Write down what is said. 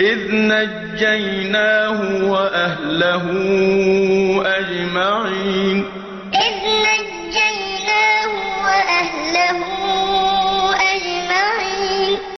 إِذْ نَجَّيْنَاهُ وَأَهْلَهُ أَجْمَعِينَ.